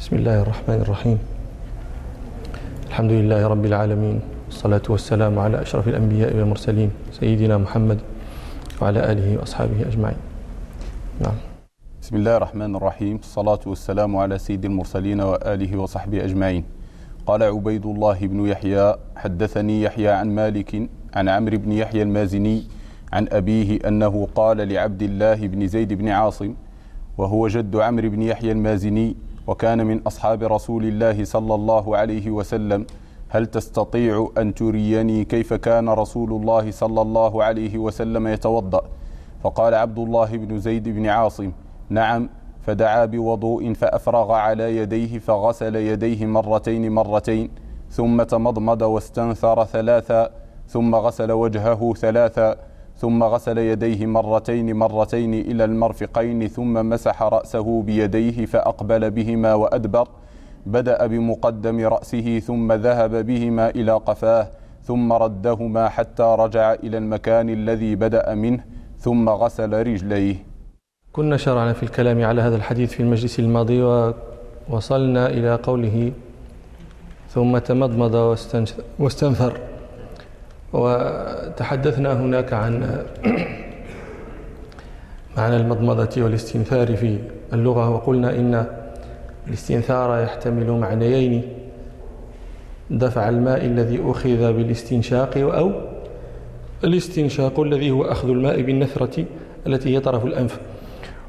بسم الله الرحمن الرحيم. الحمد لله رب العالمين والصلاة والسلام على أشرف الأنبياء والمرسلين سيدنا محمد وعلى آله وأصحابه أجمعين. نعم. بسم الله الرحمن الرحيم الصلاة والسلام على سيد المرسلين وآله وصحبه أجمعين. قال عبيد الله بن يحيى حدثني يحيى عن مالك عن عمرو بن يحيى المازني عن أبيه أنه قال لعبد الله بن زيد بن عاصم وهو جد عمرو بن يحيى المازني وكان من أصحاب رسول الله صلى الله عليه وسلم هل تستطيع أن تريني كيف كان رسول الله صلى الله عليه وسلم يتوضأ؟ فقال عبد الله بن زيد بن عاصم نعم فدعا بوضوء فأفرغ على يديه فغسل يديه مرتين مرتين ثم تمضمض واستنثر ثلاثا ثم غسل وجهه ثلاثا ثم غسل يديه مرتين مرتين إلى المرفقين ثم مسح رأسه بيديه فأقبل بهما وأدبر. بدأ بمقدم رأسه ثم ذهب بهما إلى قفاه ثم ردهما حتى رجع إلى المكان الذي بدأ منه ثم غسل رجليه. كنا شرعنا في الكلام على هذا الحديث في المجلس الماضي ووصلنا إلى قوله ثم تمضمض واستنثر. وتحدثنا هناك عن معنى المضمضة والاستنثار في اللغة وقلنا إن الاستنثار يحتمل معنيين دفع الماء الذي أخذ بالاستنشاق أو الاستنشاق الذي هو أخذ الماء بالنثرة التي هي طرف الأنف.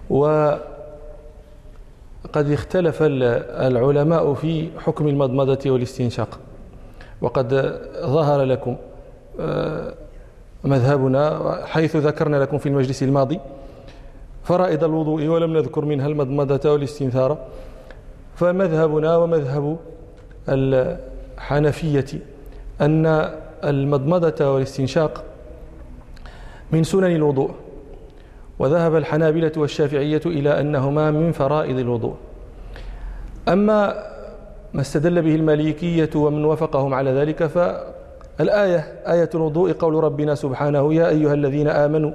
وقد اختلف العلماء في حكم المضمضة والاستنشاق وقد ظهر لكم مذهبنا حيث ذكرنا لكم في المجلس الماضي فرائض الوضوء ولم نذكر منها المضمضة والاستنثار. فمذهبنا ومذهب الحنفية أن المضمضة والاستنشاق من سنن الوضوء وذهب الحنابلة والشافعية إلى أنهما من فرائض الوضوء. أما ما استدل به المالكية ومن وفقهم على ذلك فالآية آية الوضوء قول ربنا سبحانه يا أيها الذين آمنوا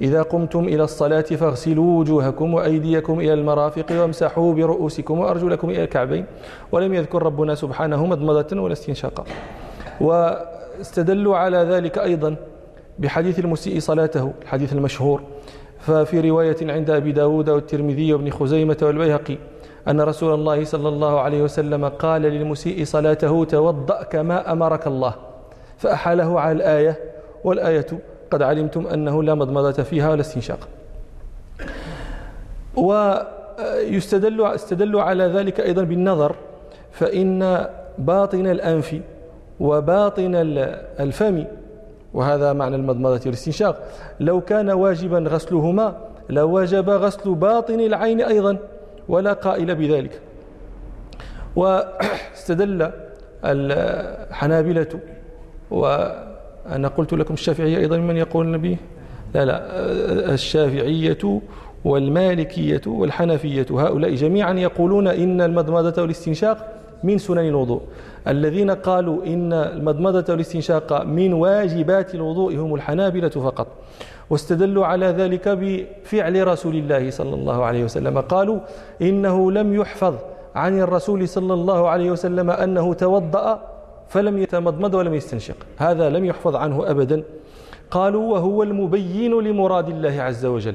إذا قمتم إلى الصلاة فاغسلوا وجوهكم وأيديكم إلى المرافق وامسحوا برؤوسكم وأرجلكم إلى الكعبين ولم يذكر ربنا سبحانه مضمضة ولا استنشاقا. واستدلوا على ذلك أيضا بحديث المسيء صلاته الحديث المشهور. ففي رواية عند أبي داود والترمذي وابن خزيمة والبيهقي أن رسول الله صلى الله عليه وسلم قال للمسيء صلاته توضأ كما أمرك الله. فأحاله على الآية والآية قد علمتم أنه لا مضمضة فيها ولا استنشاق. ويستدل استدل على ذلك أيضا بالنظر فإن باطن الأنف وباطن الفم وهذا معنى المضمضة والاستنشاق لو كان واجبا غسلهما لوجب غسل باطن العين أيضا ولا قائل بذلك. وأستدل الحنابلة وأنا قلت لكم الشافعية أيضا من يقول النبي؟ لا لا الشافعية والمالكية والحنفية هؤلاء جميعا يقولون إن المضمضة والاستنشاق من سنن الوضوء. الذين قالوا إن المضمضة والاستنشاق من واجبات الوضوء هم الحنابلة فقط واستدلوا على ذلك بفعل رسول الله صلى الله عليه وسلم. قالوا إنه لم يحفظ عن الرسول صلى الله عليه وسلم أنه توضأ فلم يتمضمض ولم يستنشق. هذا لم يحفظ عنه أبدا. قالوا وهو المبين لمراد الله عز وجل.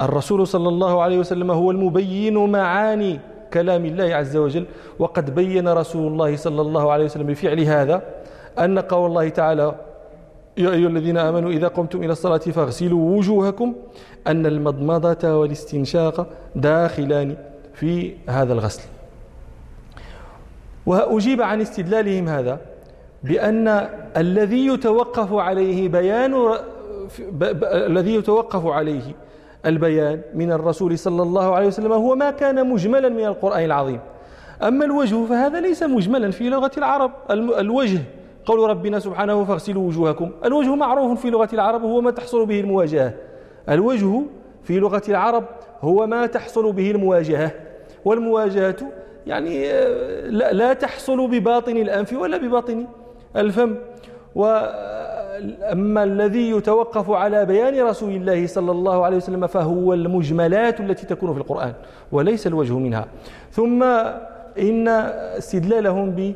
الرسول صلى الله عليه وسلم هو المبين معاني كلام الله عز وجل. وقد بين رسول الله صلى الله عليه وسلم بفعل هذا أن قول الله تعالى يا أيها الذين آمنوا إذا قمتم إلى الصلاة فاغسلوا وجوهكم أن المضمضة والاستنشاق داخلان في هذا الغسل. وأجيب عن استدلالهم هذا بأن الذي يتوقف عليه بيان الذي يتوقف عليه البيان من الرسول صلى الله عليه وسلم هو ما كان مجملا من القرآن العظيم. أما الوجه فهذا ليس مجملا في لغة العرب. الوجه قول ربنا سبحانه فاغسلوا وجوهكم. الوجه معروف في لغة العرب هو ما تحصل به المواجهة. الوجه في لغة العرب هو ما تحصل به المواجهة. والمواجهة يعني لا, لا تحصل بباطن الأنف ولا بباطن الفم. و أما الذي يتوقف على بيان رسول الله صلى الله عليه وسلم فهو المجملات التي تكون في القرآن وليس الوجه منها. ثم إن استدلالهم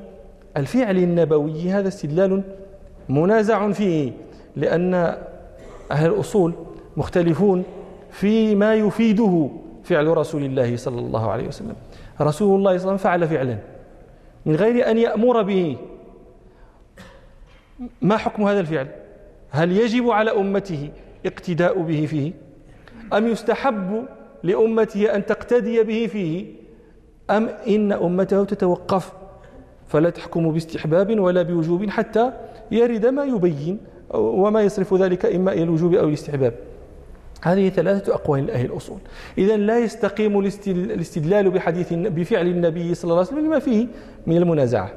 بالفعل النبوي هذا استدلال منازع فيه لأن أهل الأصول مختلفون فيما يفيده فعل رسول الله صلى الله عليه وسلم. رسول الله صلى الله عليه وسلم فعل فعلا من غير أن يأمر به. ما حكم هذا الفعل؟ هل يجب على أمته اقتداء به فيه؟ أم يستحب لأمته أن تقتدي به فيه؟ أم إن أمته تتوقف؟ فلا تحكم باستحباب ولا بوجوب حتى يرد ما يبين وما يصرف ذلك إما إلى الوجوب أو الاستحباب. هذه ثلاثة أقوال لأهل الأصول. إذا لا يستقيم الاستدلال بحديث بفعل النبي صلى الله عليه وسلم لما فيه من المنازعة.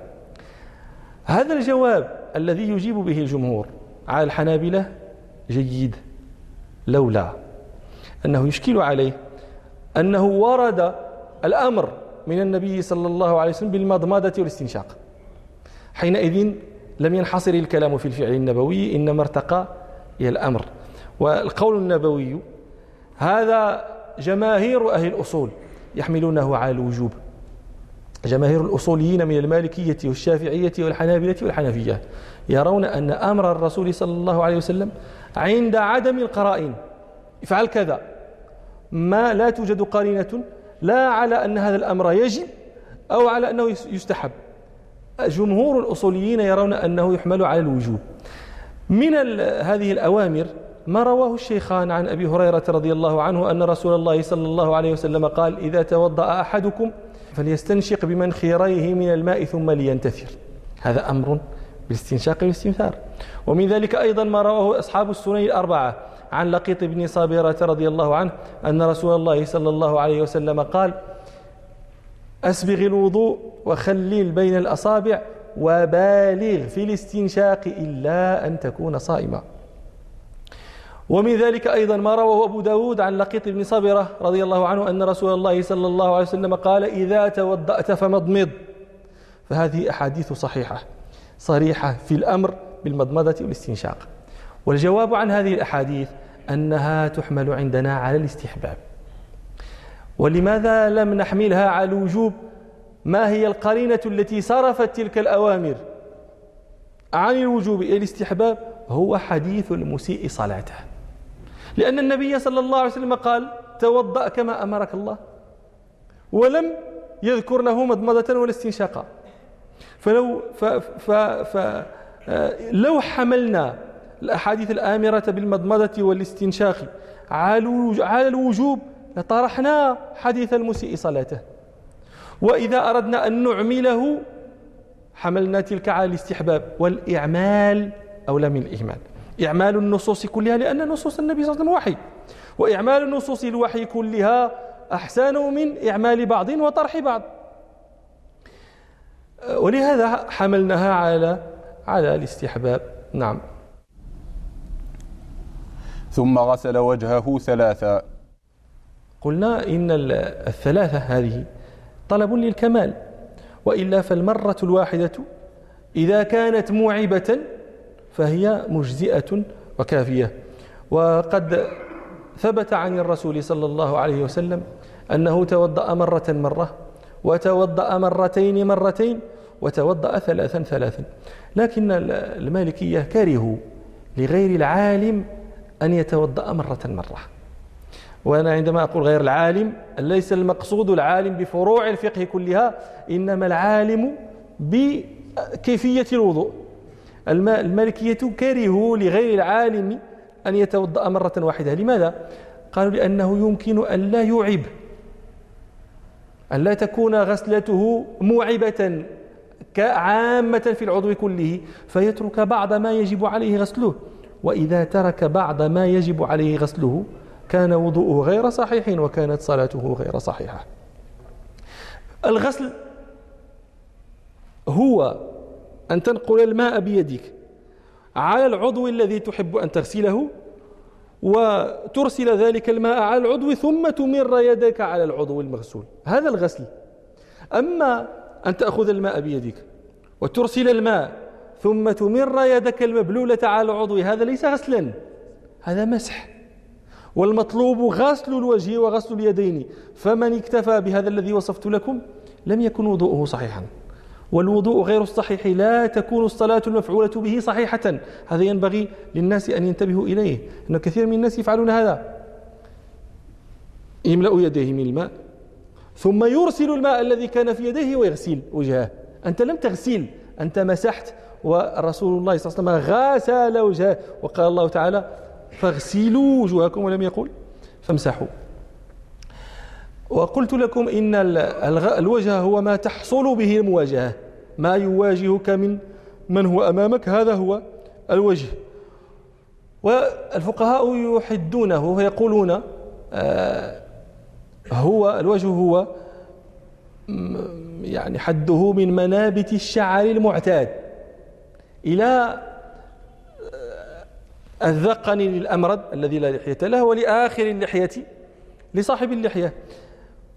هذا الجواب الذي يجيب به الجمهور على الحنابلة جيد لولا أنه يشكل عليه أنه ورد الأمر من النبي صلى الله عليه وسلم بالمضمضة والاستنشاق. حينئذ لم ينحصر الكلام في الفعل النبوي إنما ارتقى إلى الأمر. والقول النبوي هذا جماهير أهل الأصول يحملونه على الوجوب. جماهير الأصوليين من المالكية والشافعية والحنابلة والحنفية يرون أن أمر الرسول صلى الله عليه وسلم عند عدم القرائن. افعل كذا. ما لا توجد قرينة لا على أن هذا الأمر يجب أو على أنه يستحب. جمهور الأصوليين يرون أنه يحمل على الوجوب. من هذه الأوامر ما رواه الشيخان عن أبي هريرة رضي الله عنه أن رسول الله صلى الله عليه وسلم قال إذا توضأ أحدكم فليستنشق بمنخيريه من الماء ثم لينتثر. هذا أمر بالاستنشاق والاستنثار ومن ذلك أيضا ما رواه أصحاب السنن الأربعة عن لقيط بن صابرة رضي الله عنه أن رسول الله صلى الله عليه وسلم قال أسبغ الوضوء وخلل بين الأصابع وبالغ في الاستنشاق إلا أن تكون صائما. ومن ذلك أيضا ما رواه أبو داود عن لقيط بن صبرة رضي الله عنه أن رسول الله صلى الله عليه وسلم قال إذا توضأت فمضمض. فهذه أحاديث صحيحة صريحة في الأمر بالمضمضة والاستنشاق. والجواب عن هذه الأحاديث أنها تحمل عندنا على الاستحباب. ولماذا لم نحملها على الوجوب؟ ما هي القرينة التي صرفت تلك الأوامر؟ عن الوجوب إلى الاستحباب هو حديث المسيء صلاته. لأن النبي صلى الله عليه وسلم قال توضأ كما أمرك الله. ولم يذكر له مضمضة ولا استنشاقا فلو ف ف ف لو حملنا الأحاديث الآمرة بالمضمضة والاستنشاق على الوجوب لطرحنا حديث المسيء صلاته. وإذا أردنا أن نعمله حملنا تلك على الاستحباب والإعمال أولى من الإهمال. إعمال النصوص كلها لأن نصوص النبي صلى الله عليه وسلم وحي. وإعمال النصوص الوحي كلها أحسن من إعمال بعض وطرح بعض. ولهذا حملناها على على الاستحباب. نعم. ثم غسل وجهه ثلاثا قلنا إن الثلاثة هذه طلب للكمال. وإلا فالمرة الواحدة إذا كانت موعبة فهي مجزئة وكافية. وقد ثبت عن الرسول صلى الله عليه وسلم أنه توضأ مرة مرة وتوضأ مرتين مرتين وتوضأ ثلاثا ثلاثا. لكن المالكية كرهوا لغير العالم أن يتوضأ مرة مرة. وأنا عندما أقول غير العالم ليس المقصود العالم بفروع الفقه كلها إنما العالم بكيفية الوضوء. المالكية كرهوا لغير العالم أن يتوضأ مرة واحدة. لماذا؟ قالوا لأنه يمكن أن لا يعب أن لا تكون غسلته موعبة كعامة في العضو كله فيترك بعض ما يجب عليه غسله. وإذا ترك بعض ما يجب عليه غسله كان وضوءه غير صحيح وكانت صلاته غير صحيحة. الغسل هو أن تنقل الماء بيدك على العضو الذي تحب أن تغسله وترسل ذلك الماء على العضو ثم تمر يدك على العضو المغسول. هذا الغسل. أما أن تأخذ الماء بيدك وترسل الماء ثم تمر يدك المبلولة على العضو هذا ليس غسلا هذا مسح. والمطلوب غسل الوجه وغسل اليدين فمن اكتفى بهذا الذي وصفت لكم لم يكن وضوءه صحيحا. والوضوء غير الصحيح لا تكون الصلاة المفعولة به صحيحة. هذا ينبغي للناس أن ينتبهوا إليه أن كثير من الناس يفعلون هذا. يملأ يديه من الماء ثم يرسل الماء الذي كان في يديه ويغسل وجهه. أنت لم تغسل أنت مسحت. ورسول الله صلى الله عليه وسلم غسل وجهه. وقال الله تعالى فاغسلوا وجوهكم. ولم يقل فامسحوا. وقلت لكم إن الوجه هو ما تحصل به المواجهة. ما يواجهك من من هو أمامك هذا هو الوجه. والفقهاء يحدونه ويقولون آه، هو الوجه هو يعني حده من منابت الشعر المعتاد. إلى آه، الذقن للأمرد الذي لا لحية له ولآخر اللحية لصاحب اللحية.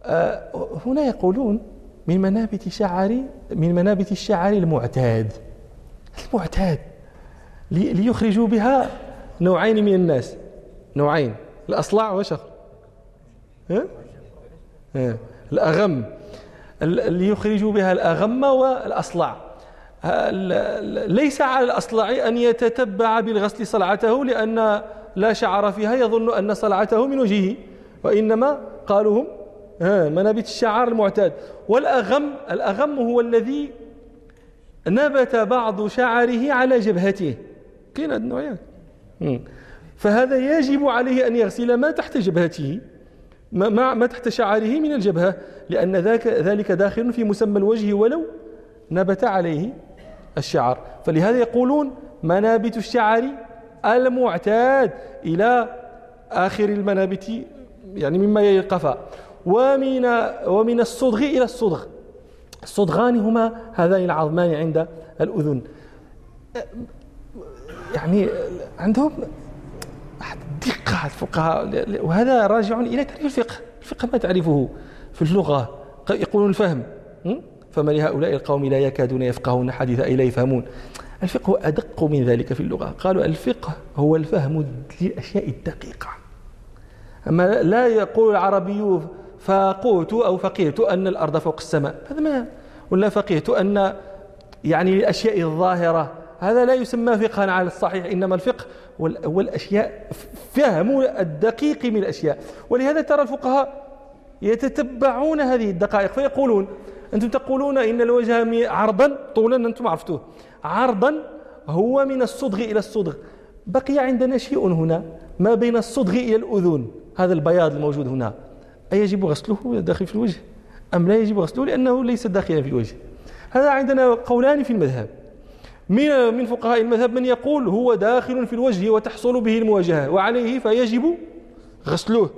آه، هنا يقولون من منابت شعر من منابت الشعر المعتاد. المعتاد. ليخرجوا بها نوعين من الناس. نوعين. الأصلع وشخر ها؟ الأغم. ليخرجوا بها الأغم والأصلع. ليس على الأصلع أن يتتبع بالغسل صلعته لأن لا شعر فيها. يظن أن صلعته من وجهه. وإنما قالوا هم منابت الشعر المعتاد. والأغم الأغم هو الذي نبت بعض شعره على جبهته. كاين هذا النوعيات فهذا يجب عليه أن يغسل ما تحت جبهته ما, ما تحت شعره من الجبهة لأن ذاك ذلك داخل في مسمى الوجه ولو نبت عليه الشعر. فلهذا يقولون منابت الشعر المعتاد إلى آخر المنابت يعني مما القفا ومن ومن الصدغ إلى الصدغ. الصدغان هما هذان العظمان عند الأذن. يعني عندهم دقة الفقهاء. وهذا راجع إلى تعريف الفقه. الفقه ما تعرفه في اللغة. يقولون الفهم. فمن هؤلاء القوم لا يكادون يفقهون حديث أي لا يفهمون. الفقه أدق من ذلك في اللغة. قالوا الفقه هو الفهم للأشياء الدقيقة. أما لا يقول العربي فقوت أو فقهت أن الأرض فوق السماء. هذا ما ولا فقهت أن يعني الأشياء الظاهرة. هذا لا يسمى فقها على الصحيح إنما الفقه والأشياء فهم الدقيق من الأشياء. ولهذا ترى الفقهاء يتتبعون هذه الدقائق فيقولون أنتم تقولون إن الوجه عرضا؟ طولا أنتم عرفتوه. عرضا هو من الصدغ إلى الصدغ. بقي عندنا شيء هنا ما بين الصدغ إلى الأذن. هذا البياض الموجود هنا. أيجب غسله داخل في الوجه؟ أم لا يجب غسله لأنه ليس داخلا في الوجه؟ هذا عندنا قولان في المذهب. من من فقهاء المذهب من يقول هو داخل في الوجه وتحصل به المواجهة وعليه فيجب غسله.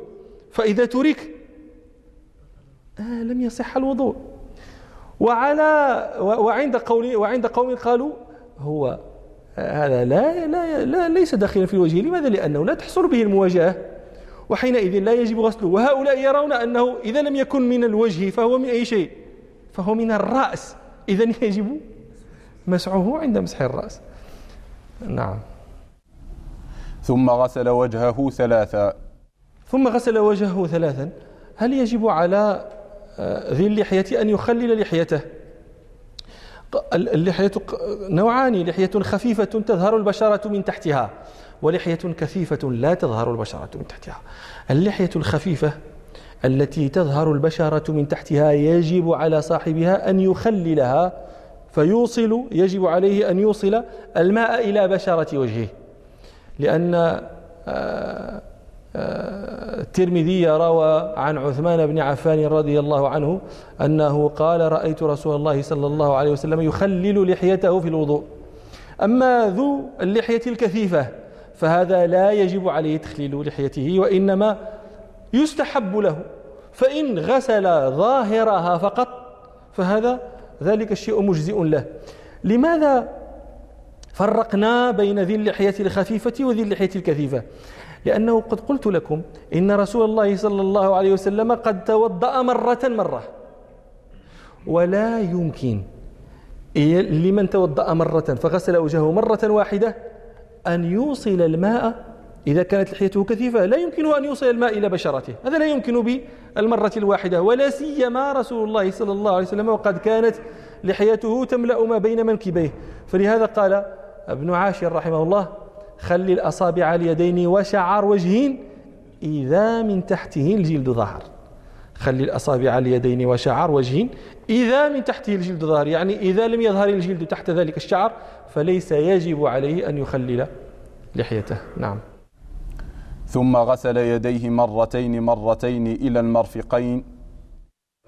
فإذا ترك آه لم يصح الوضوء. وعلى وعند قول وعند قوم قالوا هو هذا لا لا, لا ليس داخلا في الوجه. لماذا؟ لأنه لا تحصل به المواجهة. وحينئذ لا يجب غسله. وهؤلاء يرون أنه إذا لم يكن من الوجه فهو من أي شيء؟ فهو من الرأس. إذا يجب مسعه عند مسح الرأس. نعم. ثم غسل وجهه ثلاثا. ثم غسل وجهه ثلاثا. هل يجب على آه، ذي اللحية أن يخلل لحيته؟ اللحية نوعان. لحية خفيفة تظهر البشرة من تحتها. ولحية كثيفة لا تظهر البشرة من تحتها. اللحية الخفيفة التي تظهر البشرة من تحتها يجب على صاحبها أن يخللها فيوصل يجب عليه أن يوصل الماء إلى بشرة وجهه. لأن آه، آه، الترمذي روى عن عثمان بن عفان رضي الله عنه أنه قال رأيت رسول الله صلى الله عليه وسلم يخلل لحيته في الوضوء. أما ذو اللحية الكثيفة فهذا لا يجب عليه تخليل لحيته وإنما يستحب له. فإن غسل ظاهرها فقط فهذا ذلك الشيء مجزئ له. لماذا فرقنا بين ذي اللحية الخفيفة وذي اللحية الكثيفة؟ لأنه قد قلت لكم إن رسول الله صلى الله عليه وسلم قد توضأ مرة مرة. ولا يمكن لمن توضأ مرة فغسل وجهه مرة واحدة أن يوصل الماء إذا كانت لحيته كثيفة. لا يمكنه أن يوصل الماء إلى بشرته. هذا لا يمكن بالمرة الواحدة ولا سيما رسول الله صلى الله عليه وسلم وقد كانت لحيته تملأ ما بين منكبيه. فلهذا قال ابن عاشر رحمه الله خلي الأصابع اليدين وشعر وجه إذا من تحته الجلد ظهر. خلي الأصابع اليدين وشعر وجه إذا من تحته الجلد ظهر يعني إذا لم يظهر الجلد تحت ذلك الشعر فليس يجب عليه أن يخلل لحيته. نعم. ثم غسل يديه مرتين مرتين إلى المرفقين.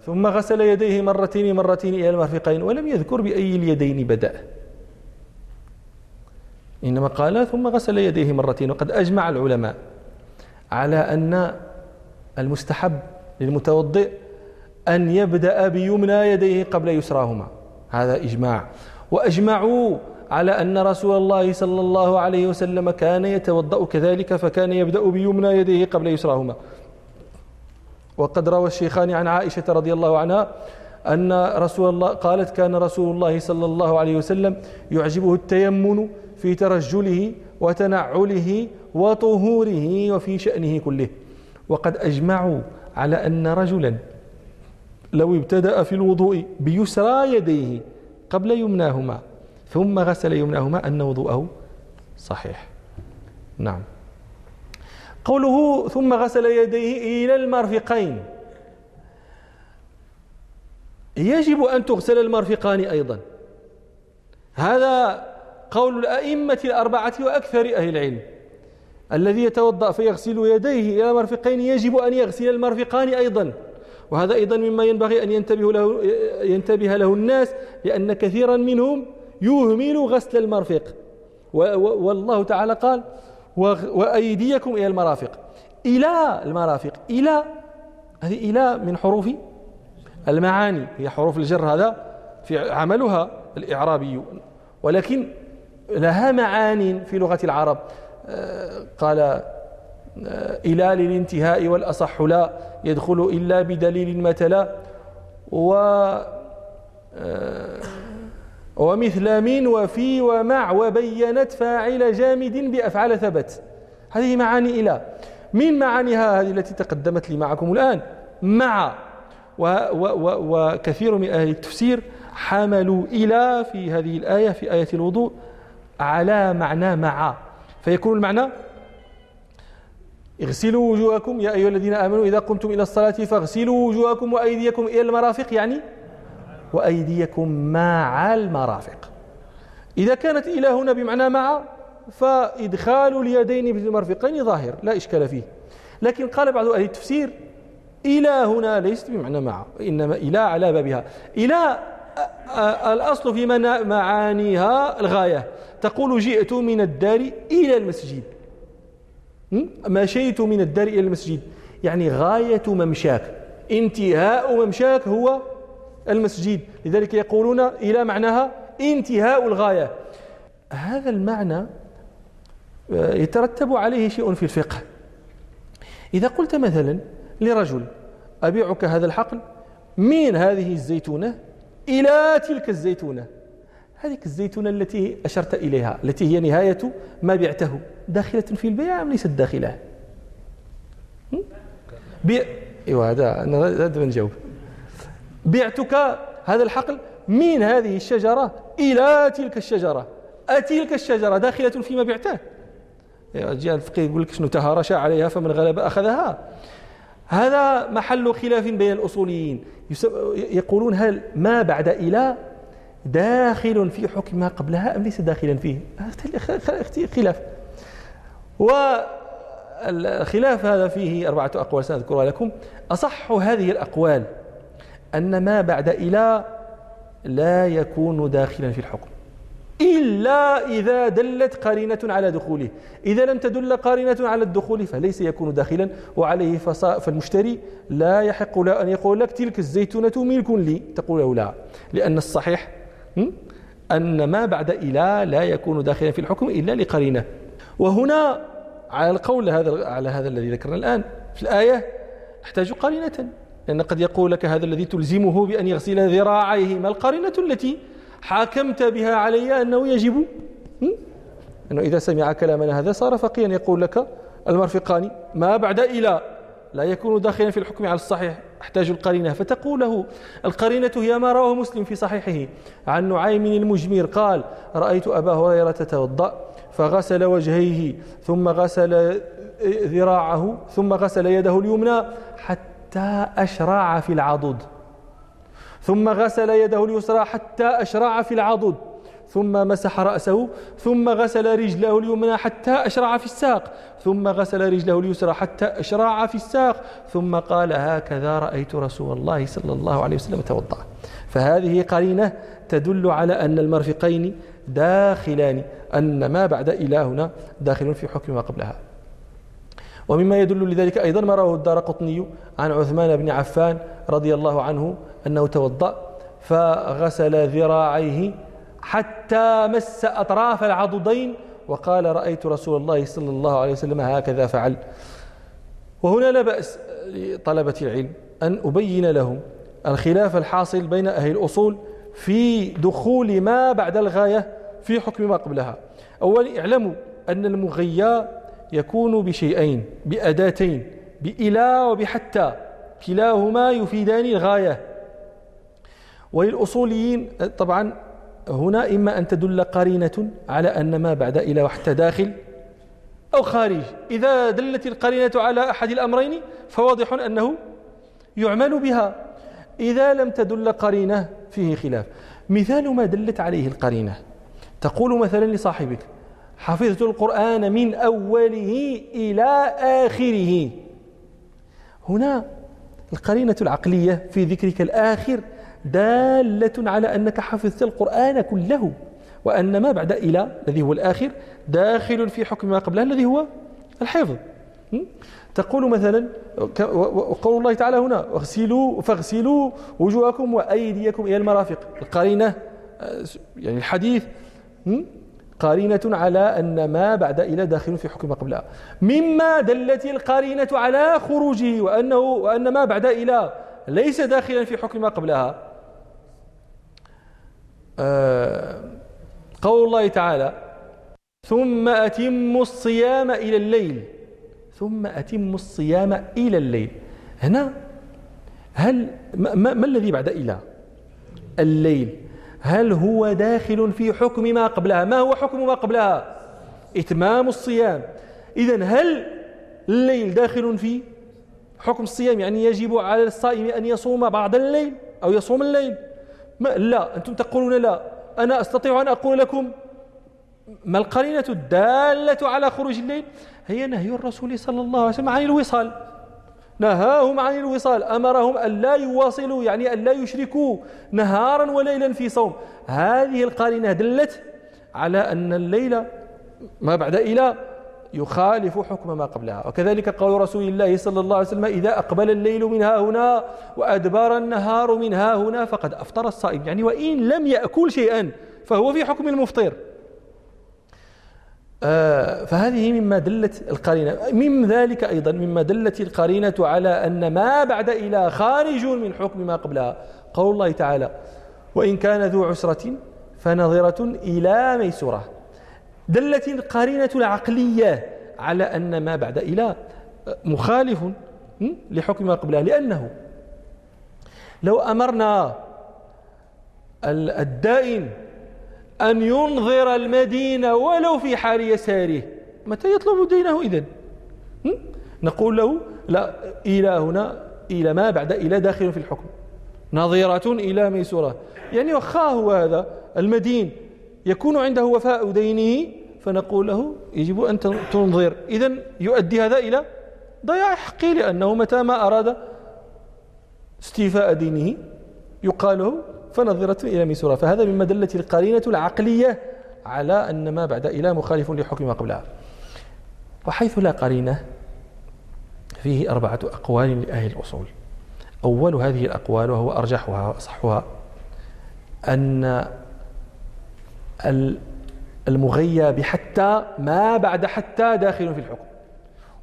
ثم غسل يديه مرتين مرتين إلى المرفقين ولم يذكر بأي اليدين بدأ. إنما قال ثم غسل يديه مرتين. وقد أجمع العلماء على أن المستحب للمتوضئ أن يبدأ بيمنى يديه قبل يسراهما. هذا إجماع. وأجمعوا على أن رسول الله صلى الله عليه وسلم كان يتوضأ كذلك فكان يبدأ بيمنى يديه قبل يسراهما. وقد روى الشيخان عن عائشة رضي الله عنها أن رسول الله قالت كان رسول الله صلى الله عليه وسلم يعجبه التيمن في ترجله وتنعله وطهوره وفي شأنه كله. وقد أجمعوا على أن رجلا لو ابتدأ في الوضوء بيسرى يديه قبل يمناهما ثم غسل يمناهما أن وضوءه صحيح. نعم. قوله ثم غسل يديه إلى المرفقين. يجب أن تغسل المرفقان أيضا. هذا قول الأئمة الأربعة وأكثر أهل العلم. الذي يتوضأ فيغسل يديه إلى المرفقين يجب أن يغسل المرفقان أيضا. وهذا أيضا مما ينبغي أن ينتبه له, ينتبه له الناس لأن كثيرا منهم يهمل غسل المرفق. والله تعالى قال وأيديكم إلى المرافق. إلى المرافق. إلى هذه إلى من حروف المعاني. هي حروف الجر هذا في عملها الإعرابي. ولكن لها معان في لغة العرب. قال إلى للانتهاء والأصح لا يدخل إلا بدليل مثلا و آه، ومثل من وفي ومع وبينت فاعل جامد بأفعال ثبت. هذه معاني إلى. من معانيها هذه التي تقدمت لي معكم الآن؟ مع و و و وكثير من أهل التفسير حملوا إلى في هذه الآية في آية الوضوء على معنى مع. فيكون المعنى اغسلوا وجوهكم يا أيها الذين آمنوا إذا قمتم إلى الصلاة فاغسلوا وجوهكم وأيديكم إلى المرافق يعني وأيديكم مع المرافق. إذا كانت إلى هنا بمعنى مع فإدخال اليدين في المرفقين ظاهر لا إشكال فيه. لكن قال بعض أهل التفسير إلى هنا ليست بمعنى مع إنما إلى على بابها. إلى الأصل في معانيها الغاية. تقول جئت من الدار إلى المسجد. مشيت من الدار إلى المسجد. يعني غاية ممشاك. انتهاء ممشاك هو المسجد. لذلك يقولون إلى معناها انتهاء الغاية. هذا المعنى آه، يترتب عليه شيء في الفقه. إذا قلت مثلا لرجل أبيعك هذا الحقل؟ من هذه الزيتونة؟ إلى تلك الزيتونة. هذه الزيتونة التي أشرت إليها التي هي نهاية ما بعته. داخلة في البيع أم ليست داخلة؟ بيع إيوه هذا أنا هذا نجاوب بعتك هذا الحقل من هذه الشجرة إلى تلك الشجرة. أتلك الشجرة داخلة فيما بعته؟ جاء الفقيه يقول لك شنو تهارش عليها فمن غلب أخذها. هذا محل خلاف بين الأصوليين. يقولون هل ما بعد إلى داخل في حكم ما قبلها أم ليس داخلا فيه؟ خلاف. والخلاف هذا فيه أربعة أقوال سأذكرها لكم. أصح هذه الأقوال أن ما بعد إلى لا يكون داخلا في الحكم. إلا إذا دلت قرينة على دخوله. إذا لم تدل قرينة على الدخول فليس يكون داخلا وعليه فالمشتري لا يحق له أن يقول لك تلك الزيتونة ملك لي. تقول له لا لأن الصحيح أن ما بعد إلى لا يكون داخلا في الحكم إلا لقرينة. وهنا على القول هذا على هذا الذي ذكرنا الآن في الآية أحتاج قرينة لأن قد يقول لك هذا الذي تلزمه بأن يغسل ذراعيه. ما القرينة التي حاكمت بها علي أنه يجب. أنه إذا سمع كلامنا هذا صار فقيا يقول لك المرفقان ما بعد إلى لا يكون داخلا في الحكم على الصحيح أحتاج القرينة. فتقول له القرينة هي ما رواه مسلم في صحيحه. عن نعيم المجمير قال رأيت أبا هريرة توضأ فغسل وجهيه ثم غسل ذراعه ثم غسل يده اليمنى حتى أشرع في العضد. ثم غسل يده اليسرى حتى أشرع في العضد ثم مسح رأسه ثم غسل رجله اليمنى حتى أشرع في الساق ثم غسل رجله اليسرى حتى أشرع في الساق ثم قال هكذا رأيت رسول الله صلى الله عليه وسلم توضأ فهذه قرينة تدل على أن المرفقين داخلان أن ما بعد إلهنا داخل في حكم ما قبلها. ومما يدل لذلك أيضا ما رواه الدار قطني عن عثمان بن عفان رضي الله عنه أنه توضأ فغسل ذراعيه حتى مس أطراف العضدين وقال رأيت رسول الله صلى الله عليه وسلم هكذا فعل. وهنا لا بأس لطلبة العلم أن أبين لهم الخلاف الحاصل بين أهل الأصول في دخول ما بعد الغاية في حكم ما قبلها. أولا اعلموا أن المغيى يكون بشيئين بأداتين بإلى وبحتى. كلاهما يفيدان الغاية. وللأصوليين طبعا هنا إما أن تدل قرينة على أن ما بعد إلى وحتى داخل أو خارج. إذا دلت القرينة على أحد الأمرين فواضح أنه يعمل بها. إذا لم تدل قرينة فيه خلاف. مثال ما دلت عليه القرينة. تقول مثلا لصاحبك حفظت القرآن من أوله إلى آخره. هنا القرينة العقلية في ذكرك الآخر دالة على أنك حفظت القرآن كله وأن ما بعد إلى الذي هو الآخر داخل في حكم ما قبله الذي هو الحفظ. تقول مثلا وقول الله تعالى هنا اغسلوا فاغسلوا وجوهكم وأيديكم إلى المرافق. القرينة يعني الحديث قرينة على أن ما بعد إلى داخل في حكم ما قبلها مما دلت القرينة على خروجه وأنه وأن ما بعد إلى ليس داخلا في حكم ما قبلها. آه، قول الله تعالى ثم أتم الصيام إلى الليل. ثم أتم الصيام إلى الليل. هنا هل ما, ما الذي بعد إلى الليل؟ هل هو داخل في حكم ما قبلها؟ ما هو حكم ما قبلها؟ إتمام الصيام. إذا هل الليل داخل في حكم الصيام؟ يعني يجب على الصائم أن يصوم بعض الليل أو يصوم الليل؟ ما لا أنتم تقولون لا. أنا أستطيع أن أقول لكم ما القرينة الدالة على خروج الليل؟ هي نهي الرسول صلى الله عليه وسلم عن الوصال. نهاهم عن الوصال. أمرهم أن لا يواصلوا يعني أن لا يشركوا نهارا وليلا في صوم. هذه القرينة دلت على أن الليل ما بعد إلى يخالف حكم ما قبلها. وكذلك قول رسول الله صلى الله عليه وسلم إذا أقبل الليل من ها هنا وأدبر النهار من ها هنا فقد أفطر الصائم. يعني وإن لم يأكل شيئا فهو في حكم المفطر. آه فهذه مما دلت القرينة من ذلك أيضا مما دلت القرينة على أن ما بعد إلى خارج من حكم ما قبلها. قول الله تعالى وإن كان ذو عسرة فنظرة إلى ميسورة. دلت القرينة العقلية على أن ما بعد إلى مخالف لحكم ما قبلها لأنه لو أمرنا الدائن أن ينظر المدين ولو في حال يساره متى يطلب دينه إذن؟ نقول له لا إلى هنا إلى ما بعد إلى داخل في الحكم. نظيرة إلى ميسورة. يعني وخاه هذا المدين يكون عنده وفاء دينه فنقول له يجب أن تنظر. إذا يؤدي هذا إلى ضياع حقه لأنه متى ما أراد استيفاء دينه يقال له فنظرة إلى ميسورة. فهذا مما دلت القرينة العقلية على أن ما بعد إلى مخالف لحكم ما قبلها. وحيث لا قرينة فيه أربعة أقوال لأهل الأصول. أول هذه الأقوال وهو أرجحها وأصحها أن المغيى بحتى ما بعد حتى داخل في الحكم.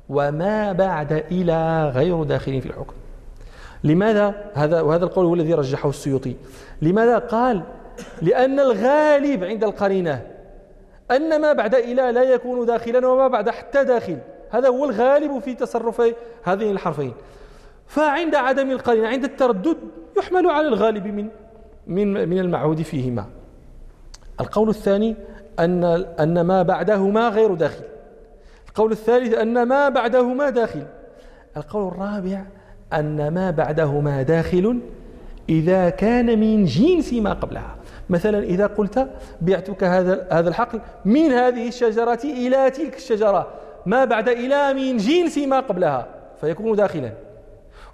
وما بعد إلى غير داخل في الحكم. لماذا هذا وهذا القول هو الذي رجحه السيوطي. لماذا قال لأن الغالب عند القرينة أن ما بعد إلى لا يكون داخلا وما بعد حتى داخل. هذا هو الغالب في تصرف هذين الحرفين. فعند عدم القرينة عند التردد يحمل على الغالب من من من المعهود فيهما. القول الثاني أن أن ما بعدهما غير داخل. القول الثالث أن ما بعدهما داخل. القول الرابع أن ما بعدهما داخل إذا كان من جنس ما قبلها. مثلا إذا قلت بعتك هذا هذا الحقل من هذه الشجرة إلى تلك الشجرة. ما بعد إلى من جنس ما قبلها فيكون داخلا.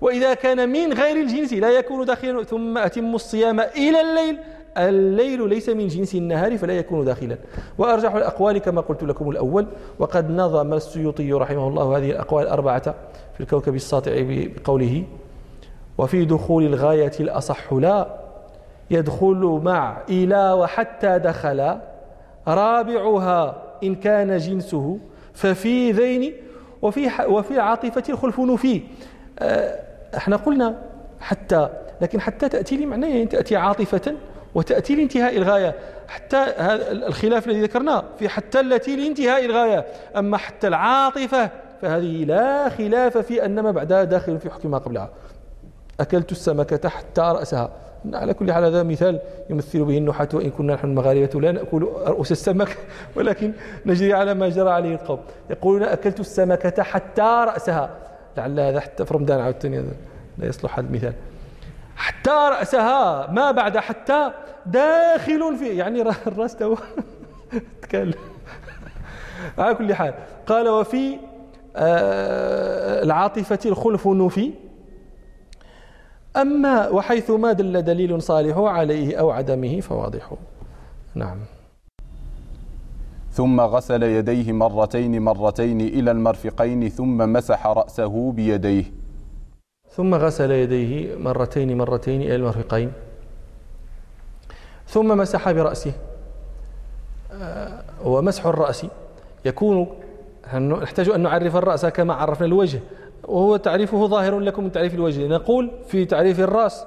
وإذا كان من غير الجنس لا يكون داخلا ثم أتم الصيام إلى الليل الليل ليس من جنس النهار فلا يكون داخلا. وأرجح الأقوال كما قلت لكم الأول وقد نظم السيوطي رحمه الله هذه الأقوال الأربعة في الكوكب الساطع بقوله وفي دخول الغاية الأصح لا يدخل مع إلى وحتى دخل رابعها إن كان جنسه ففي ذين وفي وفي عاطفة الخلف نفي آه، إحنا قلنا حتى لكن حتى تأتي لمعنى تأتي عاطفة وتأتي لانتهاء الغاية. حتى الخلاف الذي ذكرناه في حتى التي لانتهاء الغاية. أما حتى العاطفة فهذه لا خلاف في أن ما بعدها داخل في حكم ما قبلها. أكلت السمكة حتى رأسها. على كل حال هذا مثال يمثل به النحاة وإن كنا نحن المغاربة لا نأكل رؤوس السمك ولكن نجري على ما جرى عليه القوم. يقولون أكلت السمكة حتى رأسها. لعل هذا حتى في رمضان عاودتني لا يصلح هذا المثال. حتى رأسها ما بعد حتى داخل في يعني الرأس تو تكلم. على كل حال قال وفي آه، العاطفة الخلف نفي أما وحيث ما دل دليل صالح عليه أو عدمه فواضح. نعم. ثم غسل يديه مرتين مرتين إلى المرفقين ثم مسح رأسه بيديه. ثم غسل يديه مرتين مرتين إلى المرفقين. ثم مسح برأسه. آه، ومسح الرأس. يكون نحتاج أن نعرف الرأس كما عرفنا الوجه. وهو تعريفه ظاهر لكم من تعريف الوجه. نقول في تعريف الرأس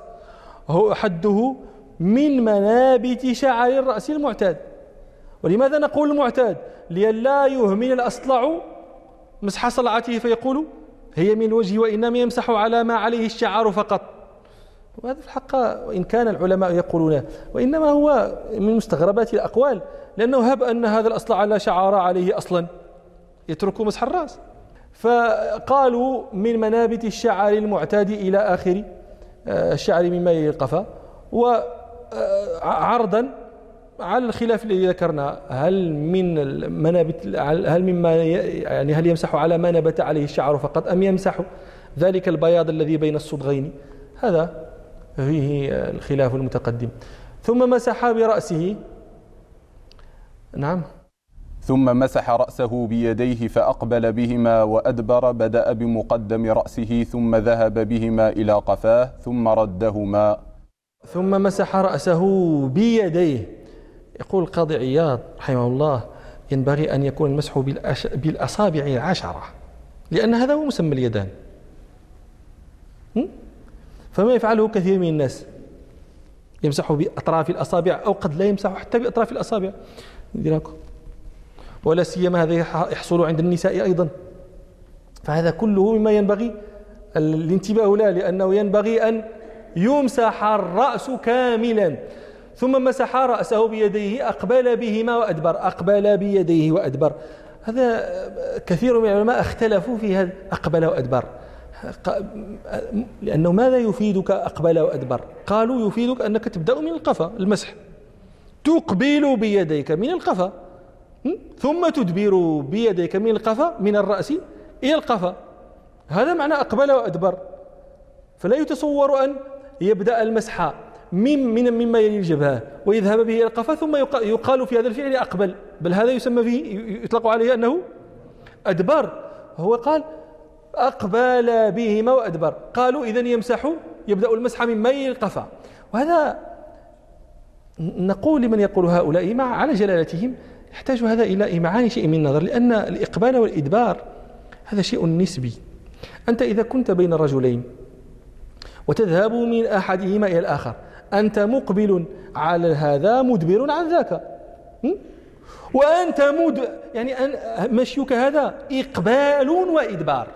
هو حده من منابت شعر الرأس المعتاد. ولماذا نقول المعتاد؟ لئلا يهمل الأصلع مسح صلعته فيقول هي من الوجه وإنما يمسح على ما عليه الشعر فقط. وهذا في الحق وإن كان العلماء يقولون وإنما هو من مستغربات الأقوال لأنه هب أن هذا الأصلع لا شعر عليه أصلا. يترك مسح الرأس. فقالوا من منابت الشعر المعتاد إلى آخر آه، الشعر مما يلي القفا وعرضا على الخلاف الذي ذكرنا هل من منابت هل مما يعني هل يمسح على ما نبت عليه الشعر فقط أم يمسح؟ ذلك البياض الذي بين الصدغين. هذا فيه الخلاف المتقدم. ثم مسح برأسه. نعم. ثم مسح رأسه بيديه فأقبل بهما وأدبر بدأ بمقدم رأسه ثم ذهب بهما إلى قفاه ثم ردهما. ثم مسح رأسه بيديه. يقول القاضي عياض رحمه الله ينبغي أن يكون المسح بالأصابع العشرة لأن هذا هو مسمى اليدان. فما يفعله كثير من الناس؟ يمسح بأطراف الأصابع أو قد لا يمسح حتى بأطراف الأصابع. ولا سيما هذا يحصل عند النساء أيضا. فهذا كله مما ينبغي الانتباه له لأنه ينبغي أن يمسح الرأس كاملا. ثم مسح رأسه بيديه أقبل بهما وأدبر أقبل بيديه وأدبر. هذا كثير من العلماء اختلفوا في هذا أقبل وأدبر. لأنه ماذا يفيدك أقبل وأدبر؟ قالوا يفيدك أنك تبدأ من القفا المسح. تقبل بيديك من القفا. ثم تدبر بيديك من القفا من الرأس إلى القفا. هذا معنى أقبل وأدبر. فلا يتصور أن يبدأ المسح من من مما يلي الجبهة. ويذهب به إلى القفا ثم يقال في هذا الفعل أقبل. بل هذا يسمى فيه يطلق عليه أنه أدبر. هو قال أقبل بهما وأدبر. قالوا إذا يمسح يبدأ المسح من ميل القفا. وهذا نقول لمن يقول هؤلاء مع على جلالتهم يحتاج هذا إلى إمعان شيء من النظر. لأن الإقبال والإدبار هذا شيء نسبي. أنت إذا كنت بين رجلين وتذهب من أحدهما إلى الآخر أنت مقبل على هذا مدبر عن ذاك. وأنت مد يعني مشيك هذا إقبال وإدبار.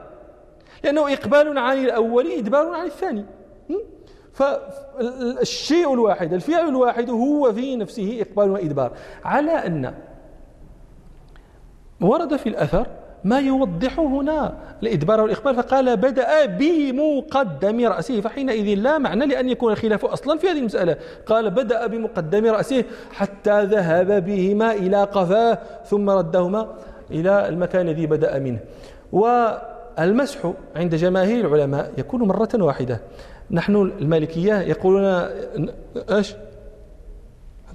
لأنه إقبال عن الأول إدبار عن الثاني. فالشيء الواحد الفعل الواحد هو في نفسه إقبال وإدبار. على أن ورد في الأثر ما يوضح هنا الإدبار والإقبال فقال بدأ بمقدم رأسه فحينئذ لا معنى لأن يكون الخلاف أصلا في هذه المسألة. قال بدأ بمقدم رأسه حتى ذهب بهما إلى قفاه ثم ردهما إلى المكان الذي بدأ منه. والمسح عند جماهير العلماء يكون مرة واحدة. نحن المالكية يقولون إيش؟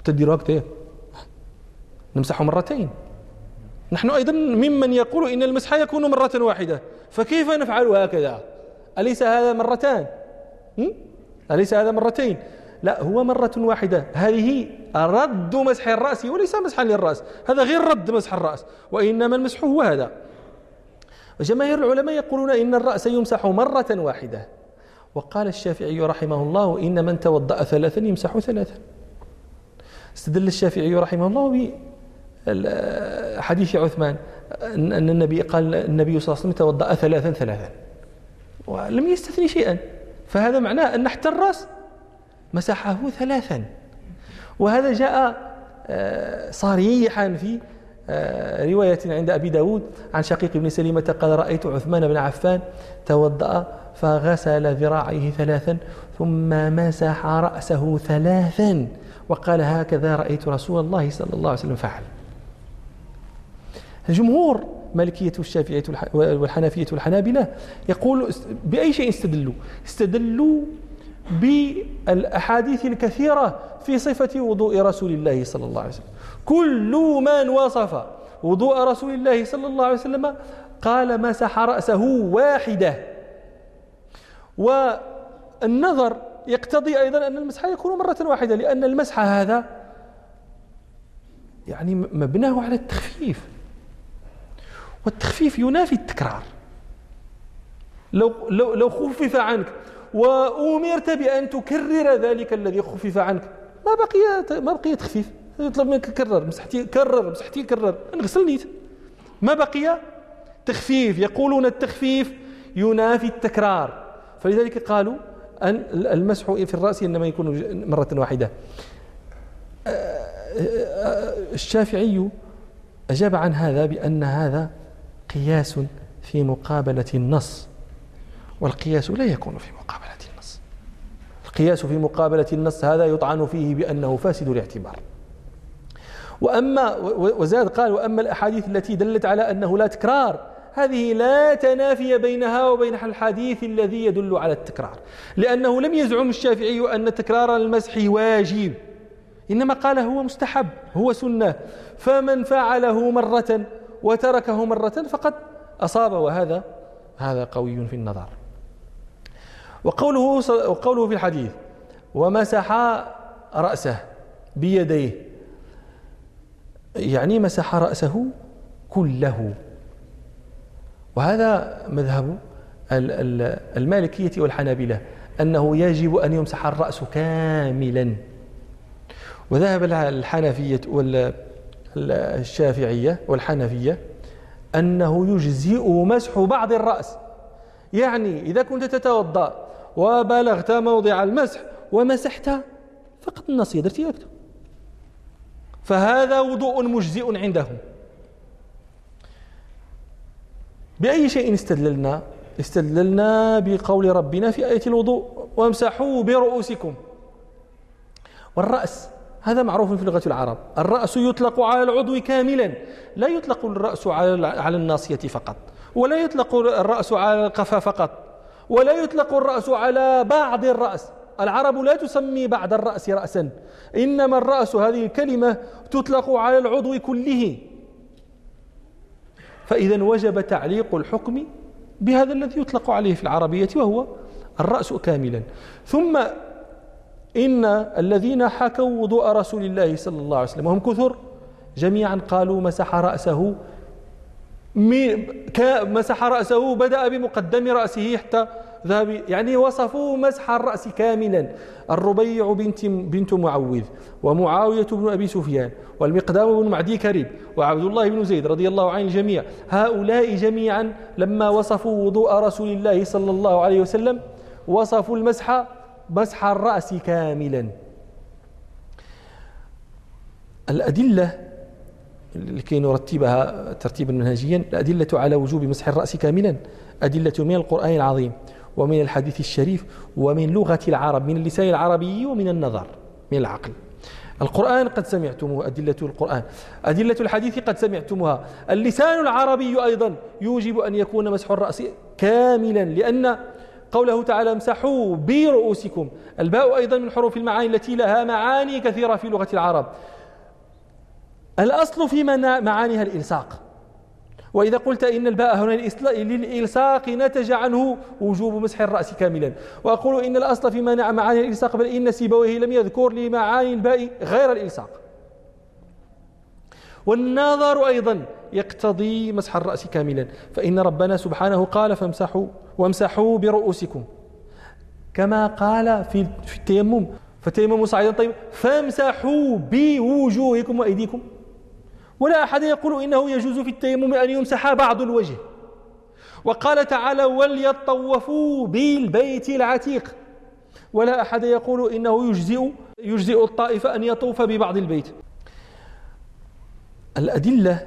تديروا هكذا نمسح مرتين. نحن أيضا ممن يقول إن المسح يكون مرة واحدة فكيف نفعل هكذا؟ أليس هذا مرتان؟ أليس هذا مرتين؟ لا هو مرة واحدة. هذه رد مسح الرأس وليس مسحا للرأس هذا غير رد مسح الرأس وإنما المسح هو هذا. وجماهير العلماء يقولون إن الرأس يمسح مرة واحدة. وقال الشافعي رحمه الله إن من توضأ ثلاثا يمسح ثلاثا. استدل الشافعي رحمه الله حديث عثمان أن النبي قال النبي صلى الله عليه وسلم توضأ ثلاثا ثلاثا ولم يستثني شيئا فهذا معناه أن حتى الرأس مسحه ثلاثا. وهذا جاء آه، صريحا في آه، رواية عند أبي داود عن شقيق بن سليمة قال رأيت عثمان بن عفان توضأ فغسل ذراعيه ثلاثا ثم مسح رأسه ثلاثا وقال هكذا رأيت رسول الله صلى الله عليه وسلم فعل. الجمهور مالكية والشافعية والحنفية والحنابلة يقول بأي شيء استدلوا؟ استدلوا بالأحاديث الكثيرة في صفة وضوء رسول الله صلى الله عليه وسلم. كل من وصف وضوء رسول الله صلى الله عليه وسلم قال مسح رأسه واحدة. والنظر يقتضي أيضا أن المسح يكون مرة واحدة لأن المسح هذا يعني مبناه على التخفيف. والتخفيف ينافي التكرار. لو, لو, لو خفف عنك وأمرت بأن تكرر ذلك الذي خفف عنك ما بقي ما بقي تخفيف. يطلب منك كرر مسحتي كرر مسحتي كرر. نغسل نيت ما بقي؟ تخفيف. يقولون التخفيف ينافي التكرار. فلذلك قالوا أن المسح في الرأس إنما يكون مرة واحدة. الشافعي أجاب عن هذا بأن هذا قياس في مقابلة النص. والقياس لا يكون في مقابلة النص. القياس في مقابلة النص هذا يطعن فيه بأنه فاسد الاعتبار. وأما وزاد قال وأما الأحاديث التي دلت على أنه لا تكرار هذه لا تنافي بينها وبين الحديث الذي يدل على التكرار. لأنه لم يزعم الشافعي أن تكرار المسح واجب. إنما قال هو مستحب هو سنة. فمن فعله مرة وتركه مرة فقد أصاب وهذا هذا قوي في النظر. وقوله وقوله في الحديث ومسح رأسه بيديه. يعني مسح رأسه كله. وهذا مذهب المالكية والحنابلة أنه يجب أن يمسح الرأس كاملا. وذهب الحنفية والشافعية والحنفية أنه يجزئ مسح بعض الرأس. يعني إذا كنت تتوضأ وبلغت موضع المسح ومسحت فقط النصية درتي هكذا فهذا وضوء مجزئ عندهم. بأي شيء استدللنا؟ استدللنا بقول ربنا في آية الوضوء وامسحوا برؤوسكم. والرأس. هذا معروف في لغة العرب. الرأس يطلق على العضو كاملا. لا يطلق الرأس على على الناصية فقط. ولا يطلق الرأس على القفا فقط. ولا يطلق الرأس على بعض الرأس. العرب لا تسمي بعد الرأس رأسا. إنما الرأس هذه الكلمة تطلق على العضو كله. فإذا وجب تعليق الحكم بهذا الذي يطلق عليه في العربية وهو الرأس كاملا. ثم إن الذين حكوا وضوء رسول الله صلى الله عليه وسلم وهم كثر جميعا قالوا مسح رأسه مسح رأسه بدأ بمقدم رأسه حتى ذهب يعني وصفوا مسح الرأس كاملا الربيع بنت بنت معوذ ومعاوية بن أبي سفيان والمقدام بن معدي كريب وعبد الله بن زيد رضي الله عن الجميع هؤلاء جميعا لما وصفوا وضوء رسول الله صلى الله عليه وسلم وصفوا المسح مسح الرأس كاملا. الأدلة لكي نرتبها ترتيبا منهجيا الأدلة على وجوب مسح الرأس كاملا أدلة من القرآن العظيم ومن الحديث الشريف ومن لغة العرب من اللسان العربي ومن النظر من العقل. القرآن قد سمعتموه أدلة القرآن. أدلة الحديث قد سمعتموها. اللسان العربي أيضا يوجب أن يكون مسح الرأس كاملا لأن قوله تعالى امسحوا برؤوسكم. الباء أيضا من حروف المعاني التي لها معاني كثيرة في لغة العرب. الأصل في معانيها الإلصاق. وإذا قلت إن الباء هنا للإلصاق نتج عنه وجوب مسح الرأس كاملا. وأقول إن الأصل في معاني الإلصاق بل إن سيبويه لم يذكر لمعاني الباء غير الإلصاق. والنظر أيضا يقتضي مسح الرأس كاملا. فإن ربنا سبحانه قال فامسحوا وامسحوا برؤوسكم. كما قال في التيمم. فالتيمم صعيدا طيب. فامسحوا بوجوهكم وأيديكم. ولا أحد يقول إنه يجوز في التيمم أن يمسح بعض الوجه. وقال تعالى وليطوفوا بالبيت العتيق. ولا أحد يقول إنه يجزئ يجزئ الطائف أن يطوف ببعض البيت. الأدلة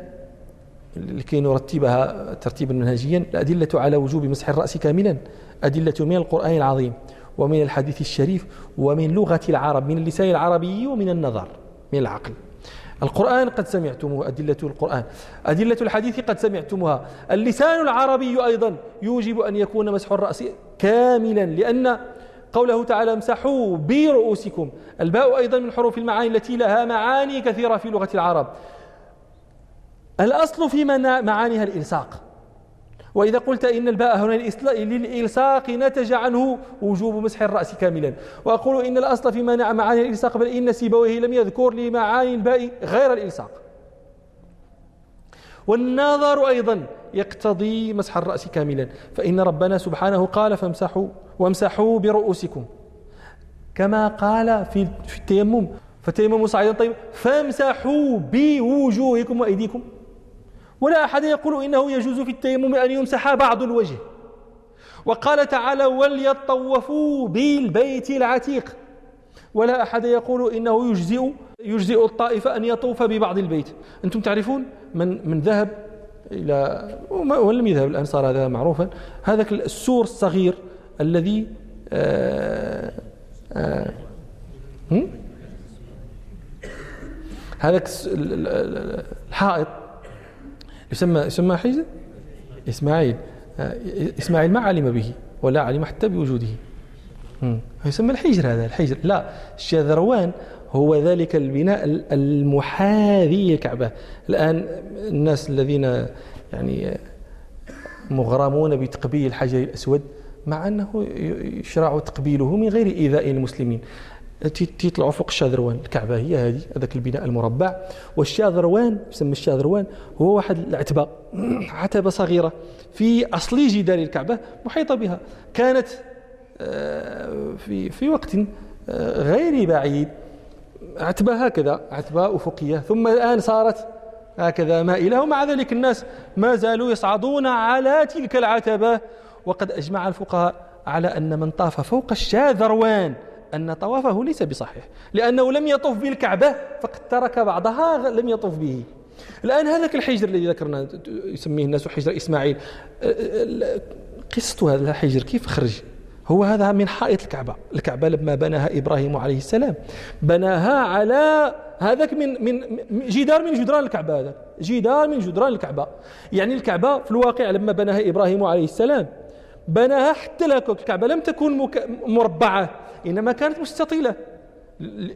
لكي نرتبها ترتيبا منهجيا الأدلة على وجوب مسح الرأس كاملا أدلة من القرآن العظيم ومن الحديث الشريف ومن لغة العرب من اللسان العربي ومن النظر من العقل. القرآن قد سمعتموه أدلة القرآن. أدلة الحديث قد سمعتموها. اللسان العربي أيضا يوجب أن يكون مسح الرأس كاملا لأن قوله تعالى امسحوا برؤوسكم الباء أيضا من حروف المعاني التي لها معاني كثيرة في لغة العرب. الأصل في معانيها الإلصاق. وإذا قلت إن الباء هنا للإلصاق نتج عنه وجوب مسح الرأس كاملا. وأقول إن الأصل في منع معاني الإلصاق بل إن سيبويه لم يذكر لمعاني الباء غير الإلصاق. والنظر أيضا يقتضي مسح الرأس كاملا. فإن ربنا سبحانه قال فامسحوا وامسحوا برؤوسكم. كما قال في في التيمم. فالتيمم صعيدا طيب. فامسحوا بوجوهكم وأيديكم. ولا أحد يقول إنه يجوز في التيمم أن يمسح بعض الوجه. وقال تعالى وليطوفوا بالبيت العتيق. ولا أحد يقول إنه يجزئ يجزئ الطائف أن يطوف ببعض البيت. أنتم تعرفون من من ذهب إلى ولم يذهب الآن صار هذا معروفا. هذا السور الصغير الذي آه آه هذا الحائط يسمى يسمى حجر إسماعيل. آه، إسماعيل ما علم به ولا علم حتى بوجوده. يسمى الحجر هذا الحجر. لا الشاذروان هو ذلك البناء المحاذي الكعبة الآن الناس الذين يعني مغرمون بتقبيل الحجر الأسود مع أنه يشرع تقبيله من غير إيذاء المسلمين تيطلعوا فوق الشاذروان. الكعبة هي هذه هذاك البناء المربع. والشاذروان يسمى الشاذروان هو واحد العتبه عتبة صغيرة في أصل جدار الكعبة محيطة بها. كانت آه، في في وقت آه، غير بعيد. عتبة هكذا عتبة أفقية. ثم الآن صارت هكذا مائلة. ومع ذلك الناس ما زالوا يصعدون على تلك العتبة. وقد أجمع الفقهاء على أن من طاف فوق الشاذروان أن طوافه ليس بصحيح. لأنه لم يطف بالكعبة فقد ترك بعضها لم يطف به. الآن هذاك الحجر الذي ذكرنا يسميه الناس حجر إسماعيل. قصة هذا الحجر كيف خرج؟ هو هذا من حائط الكعبة. الكعبة لما بناها إبراهيم عليه السلام. بناها على هذاك من من جدار من جدران الكعبة هذا. جدار من جدران الكعبة. يعني الكعبة في الواقع لما بناها إبراهيم عليه السلام بناها حتى الكعبة لم تكن مربعة. إنما كانت مستطيلة.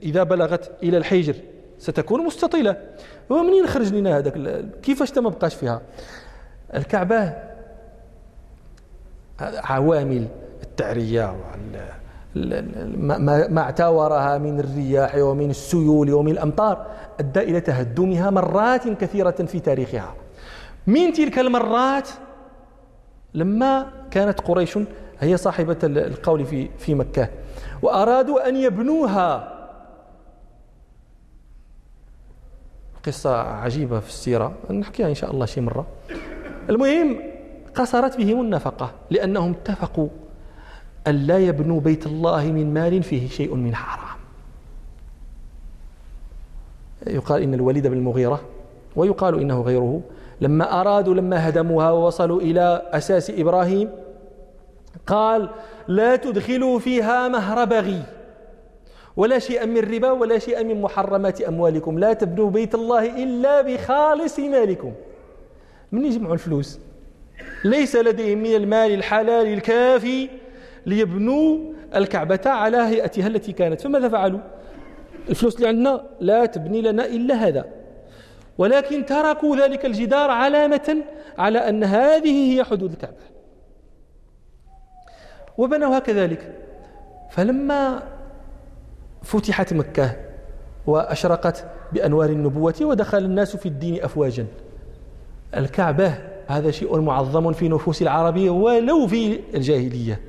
إذا بلغت إلى الحجر ستكون مستطيلة. ومنين خرج لنا هذاك كيفاش ما بقاش فيها؟ الكعبة عوامل التعرية ما اعتورها من الرياح ومن السيول ومن الأمطار أدى إلى تهدمها مرات كثيرة في تاريخها. من تلك المرات؟ لما كانت قريش هي صاحبة القول في في مكة. وأرادوا أن يبنوها. قصة عجيبة في السيرة. نحكيها إن شاء الله شي مرة. المهم قصرت بهم النفقة لأنهم اتفقوا أن لا يبنوا بيت الله من مال فيه شيء من حرام. يقال إن الوليد بن المغيرة ويقال إنه غيره لما أرادوا لما هدموها ووصلوا إلى أساس إبراهيم قال لا تدخلوا فيها مهر بغي ولا شيئا من ربا ولا شيئا من محرمات أموالكم. لا تبنوا بيت الله إلا بخالص مالكم. من يجمعوا الفلوس؟ ليس لديهم من المال الحلال الكافي ليبنوا الكعبة على هيئتها التي كانت. فماذا فعلوا؟ الفلوس اللي عندنا لا تبني لنا إلا هذا. ولكن تركوا ذلك الجدار علامة على أن هذه هي حدود الكعبة. وبنوها كذلك فلما فتحت مكة وأشرقت بأنوار النبوة ودخل الناس في الدين أفواجا. الكعبة هذا شيء معظم في نفوس العرب ولو في الجاهلية.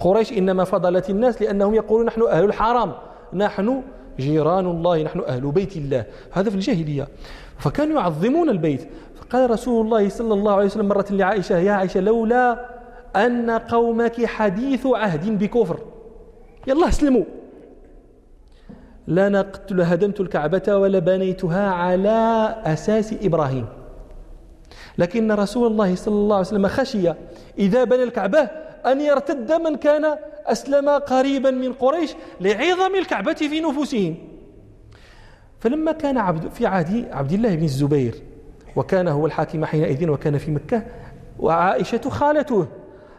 قريش إنما فضلت الناس لأنهم يقولون نحن أهل الحرام نحن جيران الله نحن أهل بيت الله. هذا في الجاهلية. فكانوا يعظمون البيت. فقال رسول الله صلى الله عليه وسلم مرة لعائشة يا عائشة لولا أن قومك حديث عهد بكفر. يلا اسلموا. لنقت لهدمت الكعبة ولبنيتها على أساس إبراهيم. لكن رسول الله صلى الله عليه وسلم خشي إذا بنى الكعبة أن يرتد من كان أسلم قريبا من قريش لعظم الكعبة في نفوسهم. فلما كان عبد في عهد عبد الله بن الزبير وكان هو الحاكم حينئذ وكان في مكة وعائشة خالته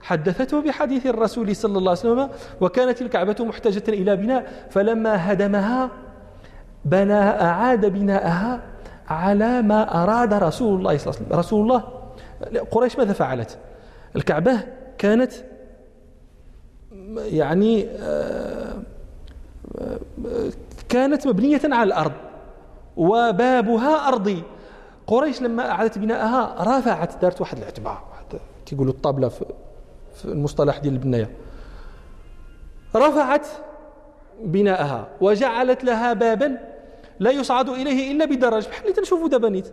حدثته بحديث الرسول صلى الله عليه وسلم وكانت الكعبة محتاجة إلى بناء فلما هدمها بنى أعاد بناءها على ما أراد رسول الله صلى الله عليه وسلم. رسول الله قريش ماذا فعلت؟ الكعبة كانت يعني آه، كانت مبنية على الأرض وبابها أرضي. قريش لما أعادت بناءها رفعت دارت واحد الاعتبار. تيقولوا الطابلة في في المصطلح ديال البناية. رفعت بناءها وجعلت لها بابا لا يصعد إليه إلا بدرج بحال اللي تنشوفوا دابا نيت.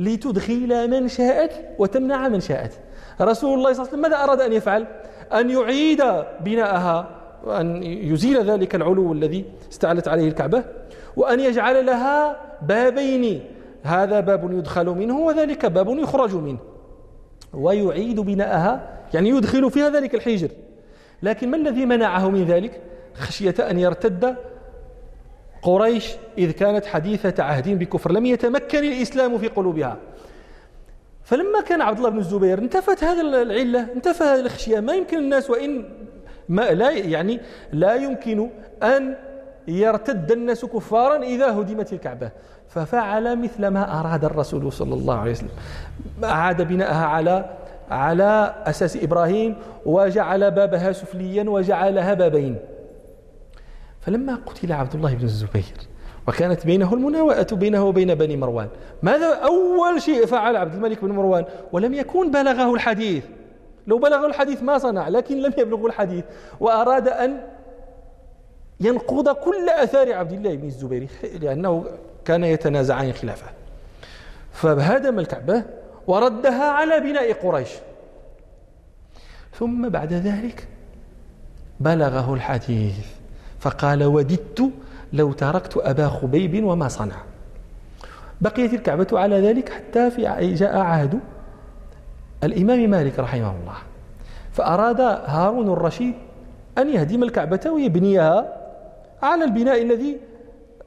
لتدخل من شاءت وتمنع من شاءت رسول الله صلى الله عليه وسلم ماذا أراد أن يفعل؟ أن يعيد بناءها وأن يزيل ذلك العلو الذي استعلت عليه الكعبة وأن يجعل لها بابين. هذا باب يدخل منه وذلك باب يخرج منه. ويعيد بناءها يعني يدخل فيها ذلك الحجر. لكن ما الذي منعه من ذلك؟ خشية أن يرتد قريش إذ كانت حديثة عهد بكفر. لم يتمكن الإسلام في قلوبها. فلما كان عبد الله بن الزبير انتفت هذا العلة انتفى هذه الخشية. ما يمكن الناس وإن ما لا يعني لا يمكن أن يرتد الناس كفارا إذا هدمت الكعبة. ففعل مثل ما أراد الرسول صلى الله عليه وسلم. أعاد بناءها على على أساس إبراهيم وجعل بابها سفليا وجعلها بابين. فلما قتل عبد الله بن الزبير وكانت بينه المناوئة بينه وبين بني مروان. ماذا أول شيء فعل عبد الملك بن مروان؟ ولم يكن بلغه الحديث. لو بلغه الحديث ما صنع لكن لم يبلغه الحديث. وأراد أن ينقض كل أثار عبد الله بن الزبير لأنه كان يتنازعان خلافه. فهدم الكعبة وردها على بناء قريش. ثم بعد ذلك بلغه الحديث فقال وددت لو تركت أبا خبيب وما صنع. بقيت الكعبة على ذلك حتى في جاء عهد الإمام مالك رحمه الله فأراد هارون الرشيد أن يهدم الكعبة ويبنيها على البناء الذي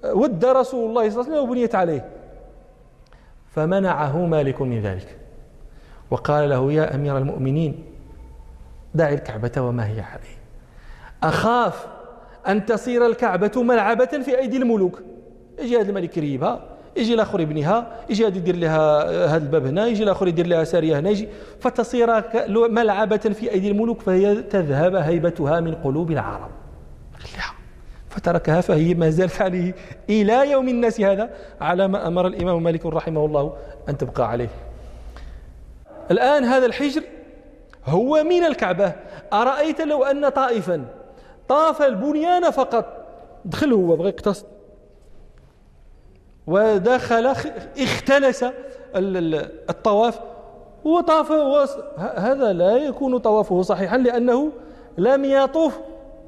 ود رسول الله صلى الله عليه وسلم وبنيت عليه. فمنعه مالك من ذلك. وقال له يا أمير المؤمنين دع الكعبة وما هي عليه. أخاف أن تصير الكعبة ملعبة في أيدي الملوك. يجي هذا الملك يريبها يجي الآخر يبنيها يجي هذا يدير لها هذا الباب هنا يجي الآخر يدير لها سارية هنا يجي. فتصير ملعبة في أيدي الملوك فهي تذهب هيبتها من قلوب العرب. خليها فتركها فهي ما زالت عليه إلى يوم الناس هذا على ما أمر الإمام مالك رحمه الله أن تبقى عليه. الآن هذا الحجر هو من الكعبة. أرأيت لو أن طائفا طاف البنيان فقط؟ دخل هو بغى يقتصد ودخل اختلس الطواف وطاف هذا لا يكون طوافه صحيحا لأنه لم يطوف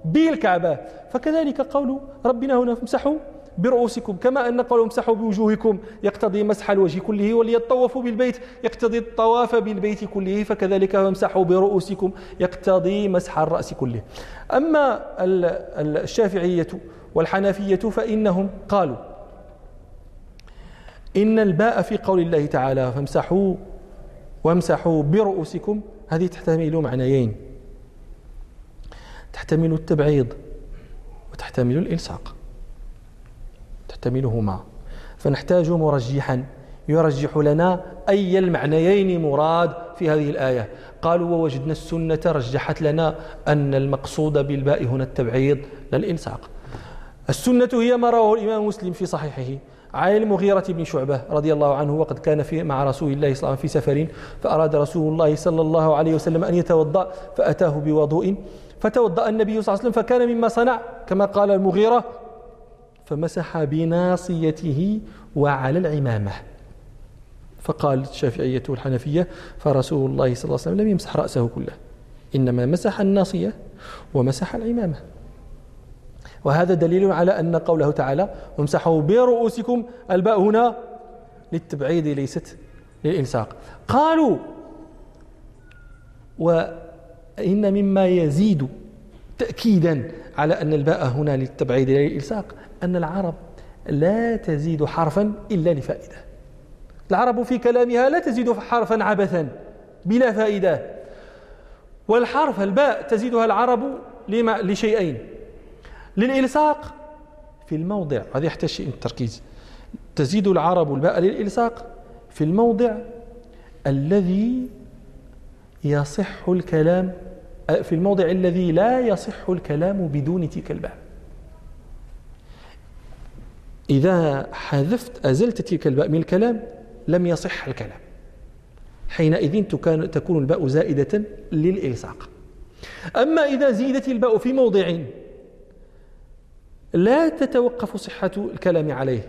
بالكعبة فكذلك قول ربنا هنا امسحوا برؤوسكم كما أن قول امسحوا بوجوهكم يقتضي مسح الوجه كله وليطوفوا بالبيت يقتضي الطواف بالبيت كله فكذلك امسحوا برؤوسكم يقتضي مسح الرأس كله. أما الشافعية والحنفية فإنهم قالوا إن الباء في قول الله تعالى فامسحوا وامسحوا برؤوسكم هذه تحتمل معنيين. تحتمل التبعيض وتحتمل الإلصاق. تحتملهما. فنحتاج مرجحا. يرجح لنا أي المعنيين مراد في هذه الآية. قالوا ووجدنا السنة رجحت لنا أن المقصود بالباء هنا التبعيض لا الإلصاق. السنة هي ما رواه الإمام مسلم في صحيحه. عن المغيرة بن شعبة رضي الله عنه وقد كان في مع رسول الله صلى الله عليه وسلم في سفر فأراد رسول الله صلى الله عليه وسلم أن يتوضأ فأتاه بوضوء فتوضأ النبي صلى الله عليه وسلم فكان مما صنع كما قال المغيرة فمسح بناصيته وعلى العمامة. فقال الشافعية والحنفية فرسول الله صلى الله عليه وسلم لم يمسح رأسه كله إنما مسح الناصية ومسح العمامة. وهذا دليل على أن قوله تعالى وامسحوا برؤوسكم. الباء هنا للتبعيد ليست للإلصاق. قالوا وإن مما يزيد تأكيدا على أن الباء هنا للتبعيد للإلصاق أن العرب لا تزيد حرفا إلا لفائدة. العرب في كلامها لا تزيد حرفا عبثا بلا فائدة. والحرف الباء تزيدها العرب لشيئين. للإلصاق في الموضع هذا يحتاج شيء التركيز. تزيد العرب الباء للإلصاق في الموضع الذي يصح الكلام في الموضع الذي لا يصح الكلام بدون تلك الباء إذا حذفت أزلت تلك الباء من الكلام لم يصح الكلام. حينئذ تكون الباء زائدة للإلصاق. أما إذا زيدت الباء في موضع لا تتوقف صحة الكلام عليه.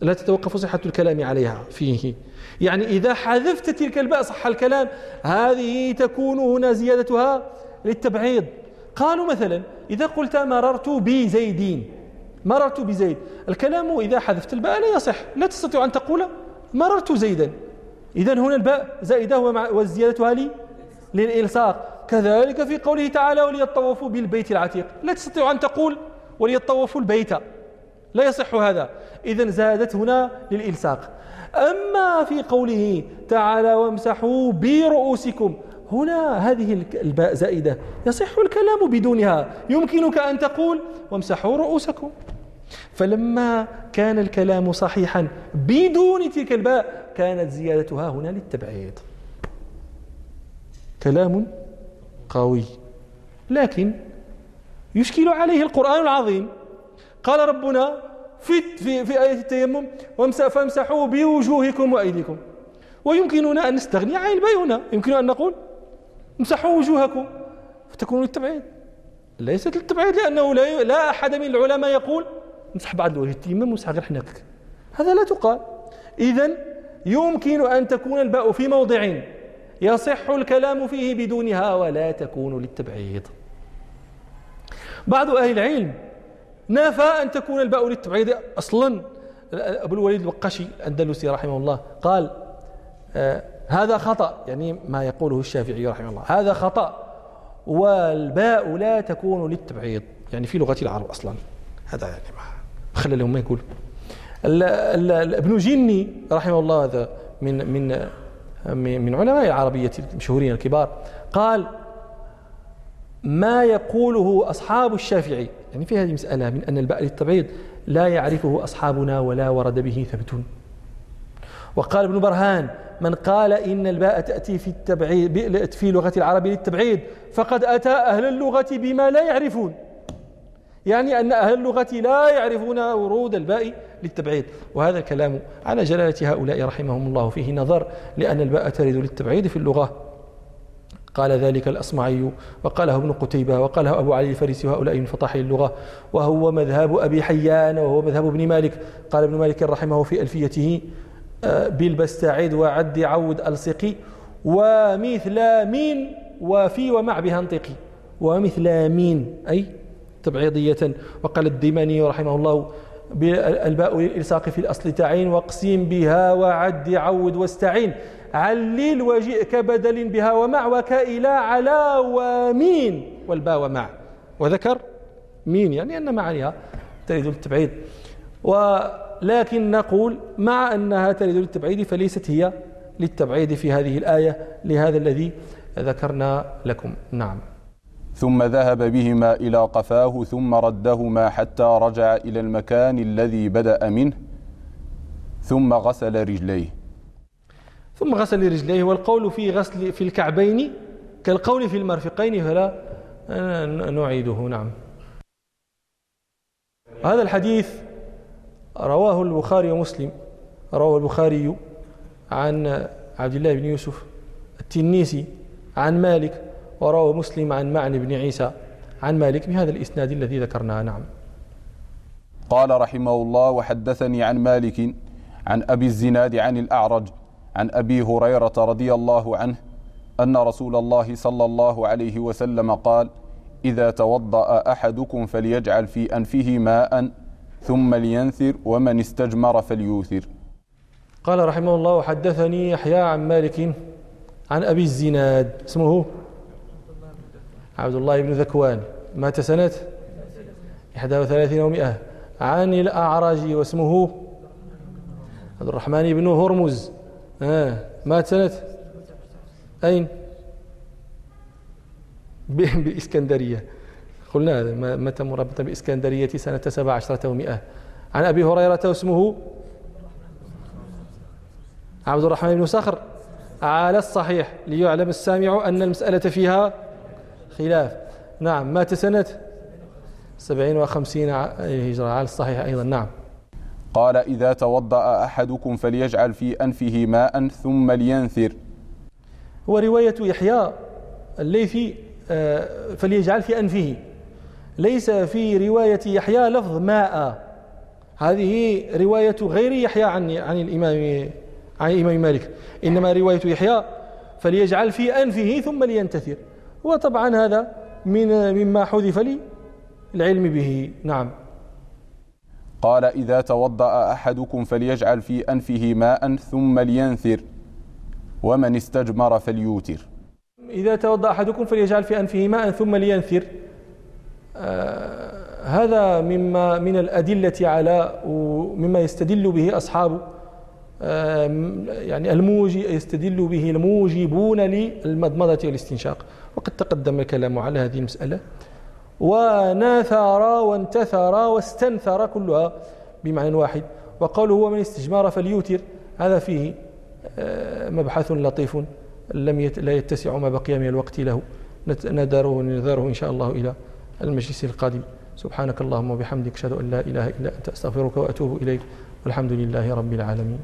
لا تتوقف صحة الكلام عليها فيه. يعني إذا حذفت تلك الباء صح الكلام هذه تكون هنا زيادتها للتبعيض. قالوا مثلا إذا قلت مررت بزيدين مررت بزيد الكلام إذا حذفت الباء لا يصح لا تستطيع أن تقول مررت زيدا. إذا هنا الباء زائدة والزيادة لي للإلصاق. كذلك في قوله تعالى وليطوفوا بالبيت العتيق. لا تستطيع أن تقول وليطوفوا البيت. لا يصح هذا. إذا زادت هنا للإلصاق أما في قوله تعالى وامسحوا برؤوسكم هنا هذه الباء زائدة. يصح الكلام بدونها. يمكنك أن تقول وامسحوا رؤوسكم. فلما كان الكلام صحيحا بدون تلك الباء كانت زيادتها هنا للتبعيض. كلام قوي. لكن يشكل عليه القرآن العظيم. قال ربنا في في في آية التيمم فامسحوا بوجوهكم وأيديكم. ويمكننا أن نستغني عن الباء هنا يمكن أن نقول امسحوا وجوهكم فتكون للتبعيد. ليست للتبعيد لأنه لا, لا أحد من العلماء يقول امسح بعض الوجه التيمم وامسح غير حناكك. هذا لا تقال. إذا يمكن أن تكون الباء في موضع يصح الكلام فيه بدونها ولا تكون للتبعيض بعض أهل العلم نافى أن تكون الباء للتبعيض أصلا. أبو الوليد الوقاشي الأندلسي رحمه الله قال آه هذا خطأ يعني ما يقوله الشافعي رحمه الله. هذا خطأ والباء لا تكون للتبعيض يعني في لغة العرب أصلا. هذا يعني ما خلى لهم ما يقول. ابن جني رحمه الله هذا من من من علماء العربية المشهورين الكبار قال ما يقوله أصحاب الشافعي يعني في هذه المسألة من أن الباء للتبعيض لا يعرفه أصحابنا ولا ورد به ثبت. وقال ابن برهان من قال إن الباء تأتي في التبعيد في لغة العرب للتبعيد فقد أتى أهل اللغة بما لا يعرفون. يعني أن أهل اللغة لا يعرفون ورود الباء للتبعيد. وهذا الكلام على جلالة هؤلاء رحمهم الله فيه نظر لأن الباء ترد للتبعيد في اللغة. قال ذلك الأصمعي وقاله ابن قتيبة وقاله أبو علي الفارسي وهؤلاء من فطاحل اللغة. وهو مذهب أبي حيان وهو مذهب ابن مالك. قال ابن مالك رحمه في ألفيته آه، بالبستعيد وعد عود ألصقي ومثل مين وفي ومع بها أنطقي. ومثل مين أي تبعيضية. وقال الديماني رحمه الله بالباء للإلصاق في الأصل تعين واقسم بها وعد عود واستعين. علل وجئ كبدل بها ومع وكائلا على ومين والباء ومع. وذكر مين يعني أن معانيها تريد للتبعيد ولكن نقول مع أنها تريد للتبعيد فليست هي للتبعيد في هذه الآية لهذا الذي ذكرنا لكم. نعم. ثم ذهب بهما إلى قفاه ثم ردهما حتى رجع إلى المكان الذي بدأ منه ثم غسل رجليه. ثم غسل رجليه والقول في غسل في الكعبين كالقول في المرفقين فلا نعيده نعم. هذا الحديث رواه البخاري ومسلم رواه البخاري عن عبد الله بن يوسف التنيسي عن مالك وروى مسلم عن معن بن عيسى عن مالك بهذا الإسناد الذي ذكرناه نعم. قال رحمه الله وحدثني عن مالك عن أبي الزناد عن الأعرج عن أبي هريرة رضي الله عنه أن رسول الله صلى الله عليه وسلم قال إذا توضأ أحدكم فليجعل في أنفه ماء ثم لينثر ومن استجمر فليوثر. قال رحمه الله وحدثني يحيى عن مالك عن أبي الزناد اسمه عبد الله بن ذكوان مات سنة 31 و100 عن الأعرج واسمه عبد الرحمن بن هرمز آه مات سنة؟ أين؟ بالإسكندرية قلنا هذا مات مربطا بإسكندرية سنة 17 و100 عن أبي هريرة واسمه عبد الرحمن بن صخر. على الصحيح ليعلم السامع أن المسألة فيها خلاف. نعم مات سنة سبعين وخمسين هجرة. على الصحيح أيضا نعم. قال إذا توضأ أحدكم فليجعل في أنفه ماء ثم لينثر. هو رواية يحيى الليثي آه، فليجعل في أنفه. ليس في رواية يحيى لفظ ماء. هذه رواية غير يحيى عن عن الإمام عن الإمام مالك. إنما رواية يحيى فليجعل في أنفه ثم لينتثر. وطبعا هذا من مما حذف لي العلم به. نعم. قال إذا توضأ أحدكم فليجعل في أنفه ماء ثم لينثر ومن استجمر فليوتر. إذا توضأ أحدكم فليجعل في أنفه ماء ثم لينثر. آه هذا مما من الأدلة على ومما يستدل به أصحاب آه يعني الموجي يستدل به الموجبون للمضمضة والاستنشاق. وقد تقدم الكلام على هذه المسألة. وناثر وانتثر واستنثر كلها بمعنى واحد. وقوله هو من استجمار فليوتر هذا فيه آه، مبحث لطيف لم يت... لا يتسع ما بقي من الوقت له. ندره ونذره إن شاء الله إلى المجلس القادم. سبحانك اللهم وبحمدك أشهد أن لا إله إلا أنت أستغفرك وأتوب إليك. والحمد لله رب العالمين.